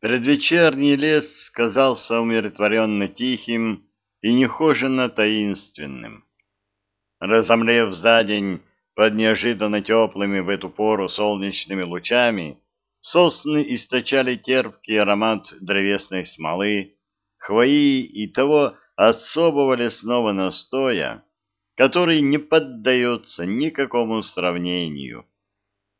Предвечерний лес казался умиротворенно тихим и нехоженно таинственным. Разомлев за день под неожиданно теплыми в эту пору солнечными лучами, сосны источали терпкий аромат древесной смолы, хвои и того особого лесного настоя, который не поддается никакому сравнению,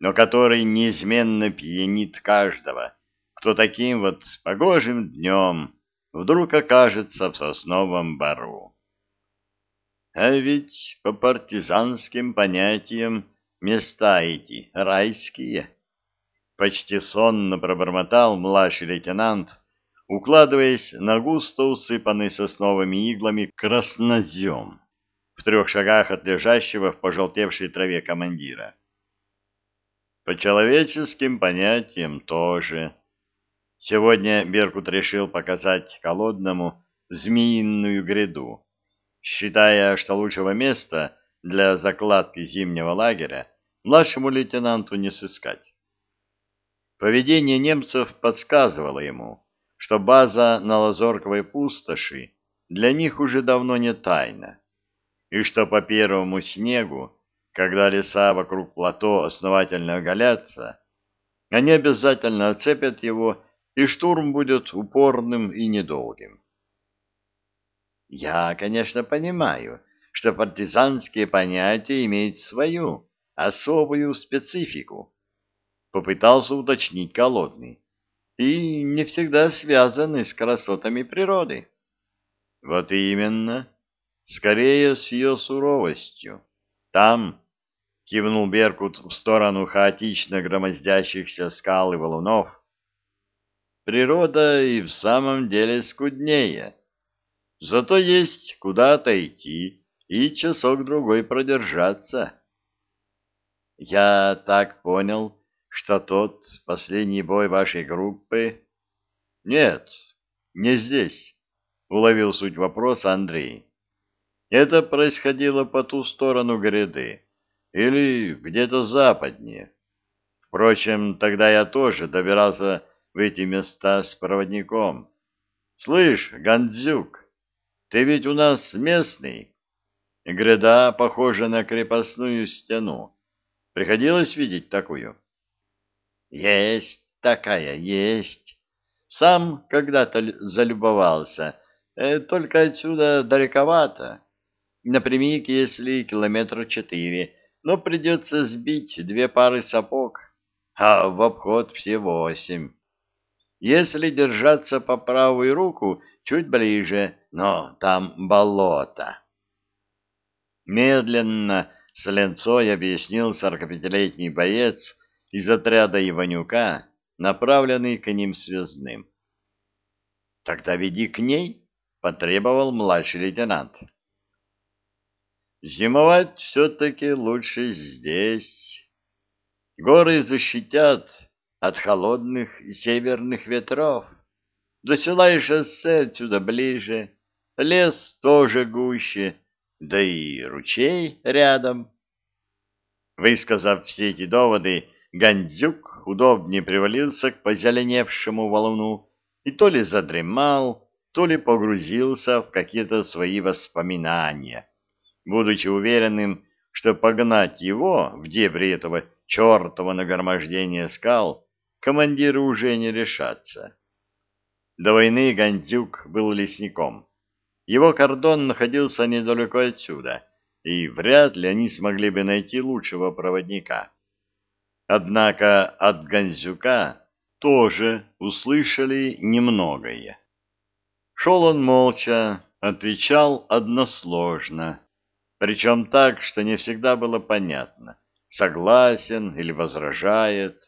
но который неизменно пьянит каждого, кто таким вот погожим днем вдруг окажется в сосновом бару. А ведь по партизанским понятиям места эти райские. Почти сонно пробормотал младший лейтенант, укладываясь на густо усыпанный сосновыми иглами краснозем в трех шагах от лежащего в пожелтевшей траве командира. По человеческим понятиям тоже. Сегодня Беркут решил показать Колодному змеиную гряду, считая, что лучшего места для закладки зимнего лагеря младшему лейтенанту не сыскать. Поведение немцев подсказывало ему, что база на Лазорковой пустоши для них уже давно не тайна, и что по первому снегу, когда леса вокруг плато основательно оголятся, они обязательно оцепят его, и штурм будет упорным и недолгим. Я, конечно, понимаю, что партизанские понятия имеют свою особую специфику, попытался уточнить Колодный, и не всегда связаны с красотами природы. Вот именно, скорее с ее суровостью. Там, кивнул Беркут в сторону хаотично громоздящихся скал и валунов, природа и в самом деле скуднее. Зато есть куда отойти и часок-другой продержаться. Я так понял, что тот последний бой вашей группы... Нет, не здесь, уловил суть вопроса Андрей. Это происходило по ту сторону гряды или где-то западнее. Впрочем, тогда я тоже добирался в эти места с проводником. Слышь, Гандзюк, ты ведь у нас местный. Гряда похожа на крепостную стену. Приходилось видеть такую? Есть такая, есть. Сам когда-то залюбовался. Э, только отсюда далековато. Напрямик, если километра четыре, но придется сбить две пары сапог, а в обход все восемь. Если держаться по правую руку, чуть ближе, но там болото. Медленно с ленцой объяснил сорокапятилетний боец из отряда Иванюка, направленный к ним связным. — Тогда веди к ней, — потребовал младший лейтенант. — Зимовать все-таки лучше здесь. Горы защитят от холодных северных ветров. До села и шоссе отсюда ближе, лес тоже гуще, да и ручей рядом. Высказав все эти доводы, Гандзюк удобнее привалился к позеленевшему валуну и то ли задремал, то ли погрузился в какие-то свои воспоминания, будучи уверенным, что погнать его в дебри этого чертова нагромождения скал командиры уже не решатся. До войны Гандзюк был лесником. Его кордон находился недалеко отсюда, и вряд ли они смогли бы найти лучшего проводника. Однако от Гандзюка тоже услышали немногое. Шел он молча, отвечал односложно, причем так, что не всегда было понятно, согласен или возражает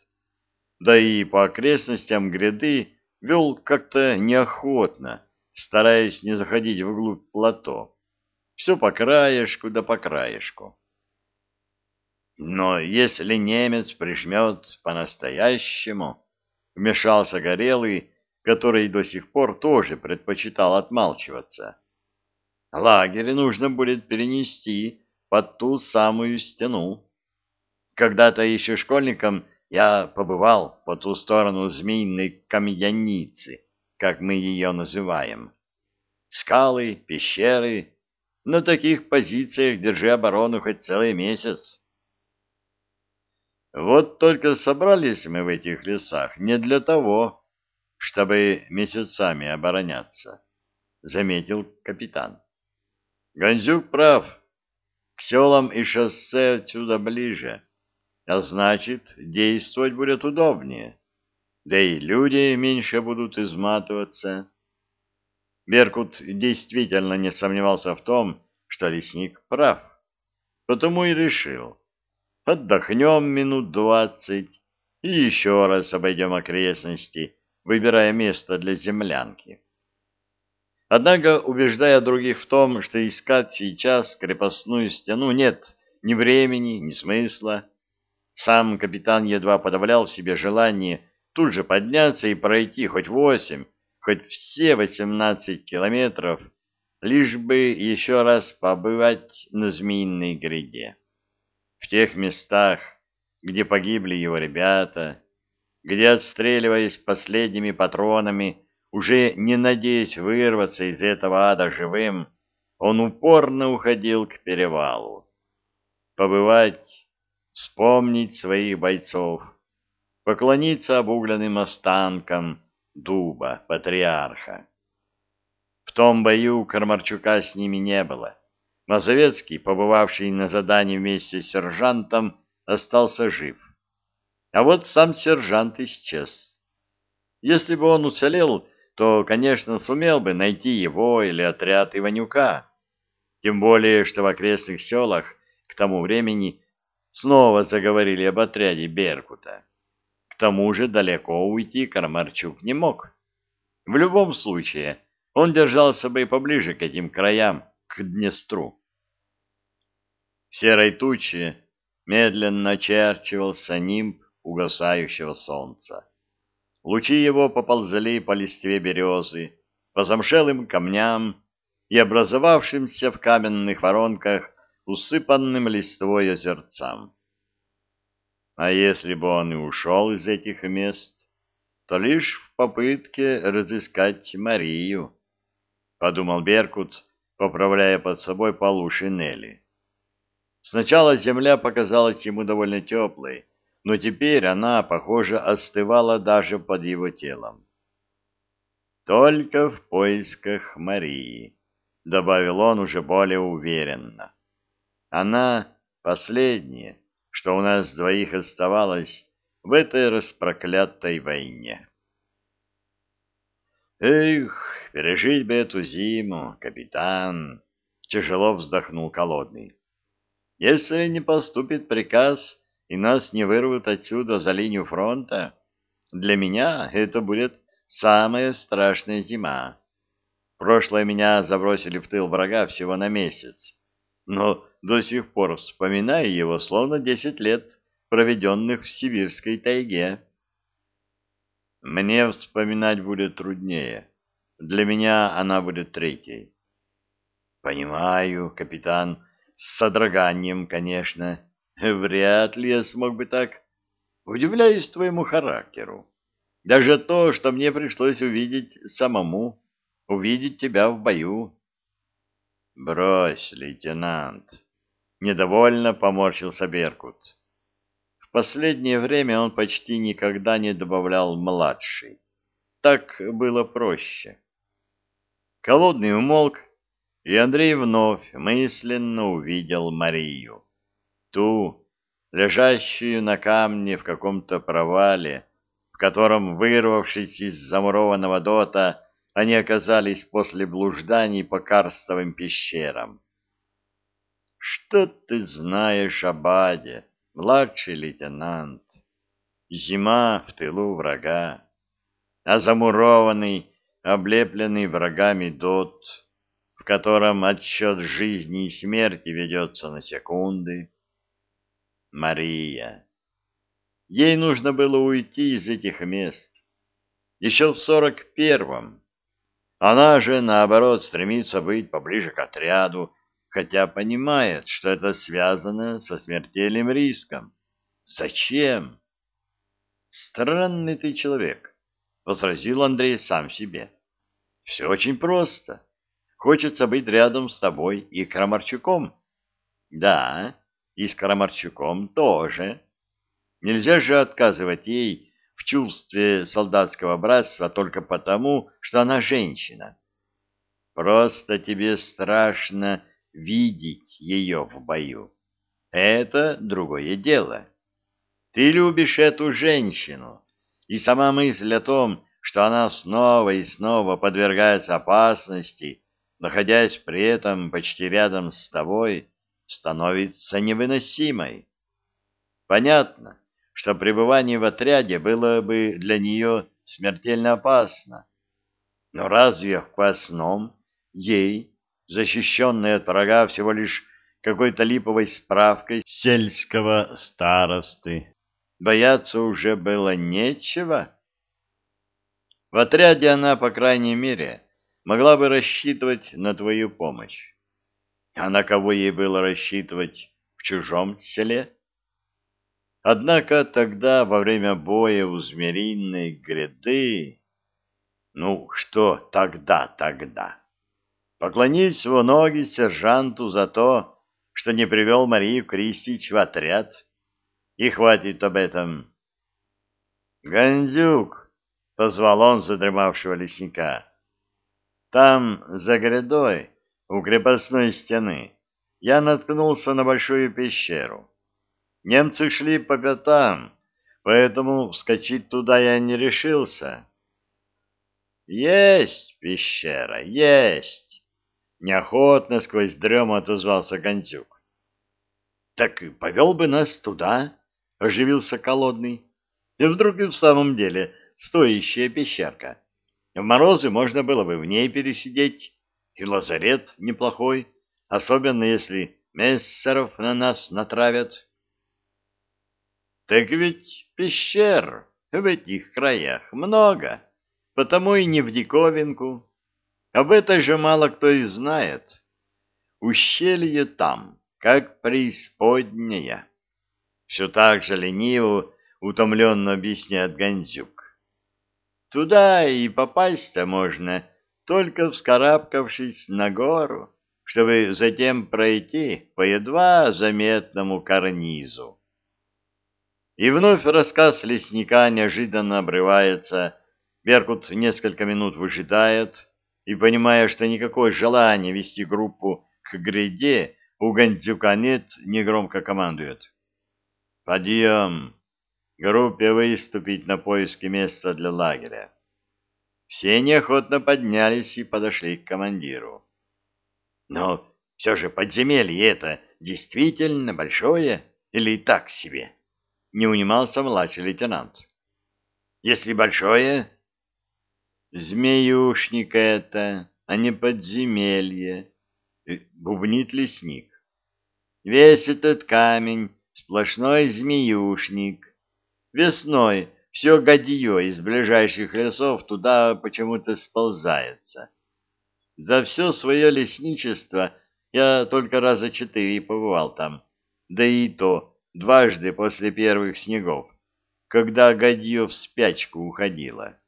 да и по окрестностям гряды вел как-то неохотно, стараясь не заходить вглубь плато. Все по краешку да по краешку. Но если немец прижмет по-настоящему, вмешался Горелый, который до сих пор тоже предпочитал отмалчиваться. Лагерь нужно будет перенести под ту самую стену. Когда-то еще школьникам Я побывал по ту сторону змеиной камьяницы, как мы ее называем. Скалы, пещеры. На таких позициях держи оборону хоть целый месяц. Вот только собрались мы в этих лесах не для того, чтобы месяцами обороняться, — заметил капитан. Гонзюк прав. К селам и шоссе отсюда ближе, а значит, действовать будет удобнее. Да и люди меньше будут изматываться. Беркут действительно не сомневался в том, что лесник прав, потому и решил Отдохнем минут двадцать и еще раз обойдем окрестности, выбирая место для землянки. Однако, убеждая других в том, что искать сейчас крепостную стену нет ни времени, ни смысла, сам капитан едва подавлял в себе желание тут же подняться и пройти хоть восемь, хоть все восемнадцать километров, лишь бы еще раз побывать на Змеиной гряде в тех местах, где погибли его ребята, где, отстреливаясь последними патронами, уже не надеясь вырваться из этого ада живым, он упорно уходил к перевалу. Побывать, вспомнить своих бойцов, поклониться обугленным останкам дуба, патриарха. В том бою Кармарчука с ними не было. Мазовецкий, побывавший на задании вместе с сержантом, остался жив. А вот сам сержант исчез. Если бы он уцелел, то, конечно, сумел бы найти его или отряд Иванюка. Тем более, что в окрестных селах к тому времени снова заговорили об отряде Беркута. К тому же далеко уйти Кармарчук не мог. В любом случае, он держался бы поближе к этим краям, к Днестру. В серой туче медленно очерчивался нимб угасающего солнца. Лучи его поползли по листве березы, по замшелым камням и образовавшимся в каменных воронках усыпанным листвой озерцам. А если бы он и ушел из этих мест, то лишь в попытке разыскать Марию, — подумал Беркут, поправляя под собой полу шинели. Сначала земля показалась ему довольно теплой, но теперь она, похоже, остывала даже под его телом. «Только в поисках Марии», — добавил он уже более уверенно. «Она последняя, что у нас двоих оставалось в этой распроклятой войне». «Эх, пережить бы эту зиму, капитан!» — тяжело вздохнул Колодный. Если не поступит приказ и нас не вырвут отсюда за линию фронта, для меня это будет самая страшная зима. Прошлое меня забросили в тыл врага всего на месяц, но до сих пор вспоминаю его словно десять лет, проведенных в сибирской тайге. Мне вспоминать будет труднее. Для меня она будет третьей. Понимаю, капитан, с содроганием, конечно. Вряд ли я смог бы так. Удивляюсь твоему характеру. Даже то, что мне пришлось увидеть самому, увидеть тебя в бою. Брось, лейтенант. Недовольно поморщился Беркут. В последнее время он почти никогда не добавлял «младший». Так было проще. Колодный умолк, и Андрей вновь мысленно увидел Марию. Ту, лежащую на камне в каком-то провале, в котором, вырвавшись из замурованного дота, они оказались после блужданий по карстовым пещерам. «Что ты знаешь об Аде, младший лейтенант? Зима в тылу врага, а замурованный, облепленный врагами дот — котором отсчет жизни и смерти ведется на секунды. Мария. Ей нужно было уйти из этих мест. Еще в сорок первом. Она же, наоборот, стремится быть поближе к отряду, хотя понимает, что это связано со смертельным риском. Зачем? Странный ты человек, — возразил Андрей сам себе. Все очень просто. Хочется быть рядом с тобой и Крамарчуком. Да, и с Крамарчуком тоже. Нельзя же отказывать ей в чувстве солдатского братства только потому, что она женщина. Просто тебе страшно видеть ее в бою. Это другое дело. Ты любишь эту женщину, и сама мысль о том, что она снова и снова подвергается опасности, находясь при этом почти рядом с тобой, становится невыносимой. Понятно, что пребывание в отряде было бы для нее смертельно опасно. Но разве в квасном ей, защищенной от врага всего лишь какой-то липовой справкой сельского старосты, бояться уже было нечего? В отряде она, по крайней мере, могла бы рассчитывать на твою помощь. А на кого ей было рассчитывать в чужом селе? Однако тогда, во время боя у Змериной гряды... Ну, что тогда, тогда? Поклонись в ноги сержанту за то, что не привел Марию Кристич в отряд. И хватит об этом. Гандюк, позвал он задремавшего лесника. Там, за грядой, у крепостной стены, я наткнулся на большую пещеру. Немцы шли по пятам, поэтому вскочить туда я не решился. Есть пещера, есть! Неохотно сквозь дрему отозвался Гончук. Так повел бы нас туда, оживился Колодный. И вдруг и в самом деле стоящая пещерка. В морозы можно было бы в ней пересидеть, и лазарет неплохой, особенно если мессеров на нас натравят. Так ведь пещер в этих краях много, потому и не в диковинку. Об этой же мало кто и знает. Ущелье там, как преисподняя. Все так же лениво, утомленно объясняет Гандзюк. Туда и попасть-то можно, только вскарабкавшись на гору, чтобы затем пройти по едва заметному карнизу. И вновь рассказ лесника неожиданно обрывается. Беркут несколько минут выжидает и, понимая, что никакое желание вести группу к гряде у Гандзюка нет, негромко командует. «Подъем! группе выступить на поиски места для лагеря. Все неохотно поднялись и подошли к командиру. Но все же подземелье это действительно большое или так себе? Не унимался младший лейтенант. Если большое, змеюшник это, а не подземелье, э, бубнит лесник. Весь этот камень — сплошной змеюшник, Весной все гадье из ближайших лесов туда почему-то сползается. За все свое лесничество я только раза четыре побывал там, да и то дважды после первых снегов, когда гадье в спячку уходило.